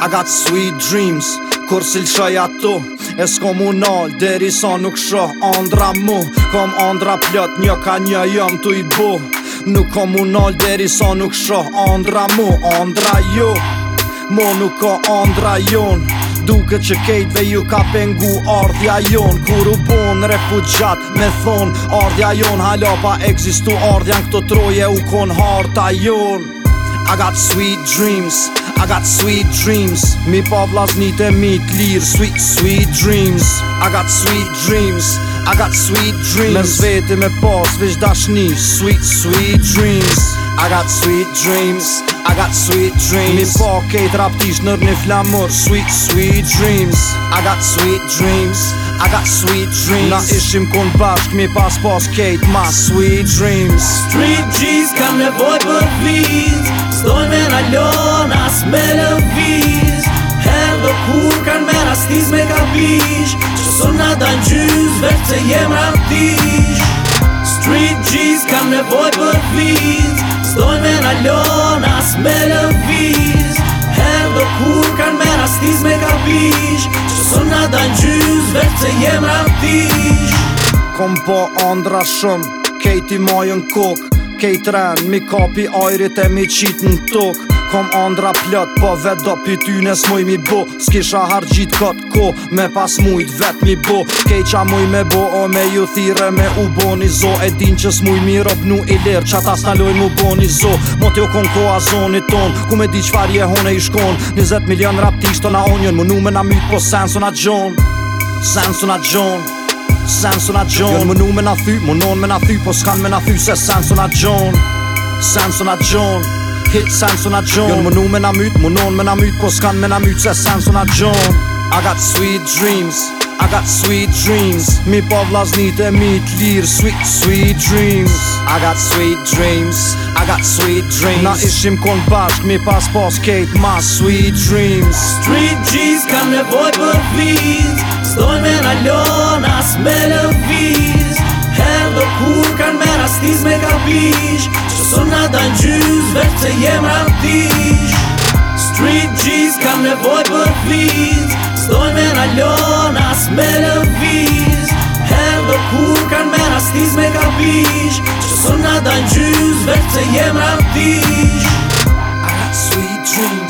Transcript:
I got sweet dreams Kur s'il shoj ato E s'ko mu Deri sa nuk shoh Andra mu Kom andra plot një ka një jëm t'u i bu Nuk kom mu Deri sa nuk shoh Andra mu Andra ju jo. Mo nuk ka andra jon Duke që kejtve ju ka pengu ardhja jon Kur u bon refugjat me thon Ardhja jon halapa egzistu Ardhjan këto troje u kon harta jon I got sweet dreams I got sweet dreams Mi pa vlasnit te mi t'lir Sweet, sweet dreams I got sweet dreams I got sweet dreams Me zveti me pas vish dashni Sweet, sweet dreams I got sweet dreams I got sweet dreams Mi pa kejt raptisht nër një flamur Sweet, sweet dreams I got sweet dreams I got sweet dreams Na ishim kun bashk mi pas pas kejt Ma sweet dreams Street G's ka nevoj për vizë Dojnë me rallon as me lëviz Her dhe kur kanë me rastiz me kapish Që sot nga da në gjyz vërë që jem raptish Street G's kam nevoj për viz Dojnë me rallon as me lëviz Her dhe kur kanë me rastiz me kapish Që sot nga da në gjyz vërë që jem raptish Kom po andra shumë, kejti majën kokë kej tren Mi kapi ajrit e mi qit në tok Kom andra plët Po vet do ty nes mi bo S'kisha hargjit këtë ko Me pas mujt vet mi bo Kej qa muj me bo O me ju thire me u bo një zo E din që s'muj mi rëp nu i lirë Qa ta s'naloj mu bo një zo Mot jo kon ko a zonit ton Ku me di qfar je hone i shkon 20 milion rap tishto na onion Mu nume na myt po sen su na gjon Sen su na gjon Sansona John Monomen afy, monon afy på skammen afyse Sansona John Sansona John Hit Sansona John John monomen amut, monon amut på skammen amutse Sansona John I got sweet dreams I got sweet dreams Mitt bavlas nite mitt lir Sweet sweet dreams I got sweet dreams I got sweet dreams Na ishim kon bashk mi pas pas kate my sweet dreams Street G's kan nevoj për please Zdojnë me në lënë, as me lëviz Hendo kur kanë me rastiz me kapish Që sënë në danë gjyz, vetë të jem rratish Street G's kanë nevoj për fliz Zdojnë me në lënë, as me lëviz Hendo kur kanë me rastiz me kapish Që sënë në danë gjyz, vetë të jem rratish I got sweet dreams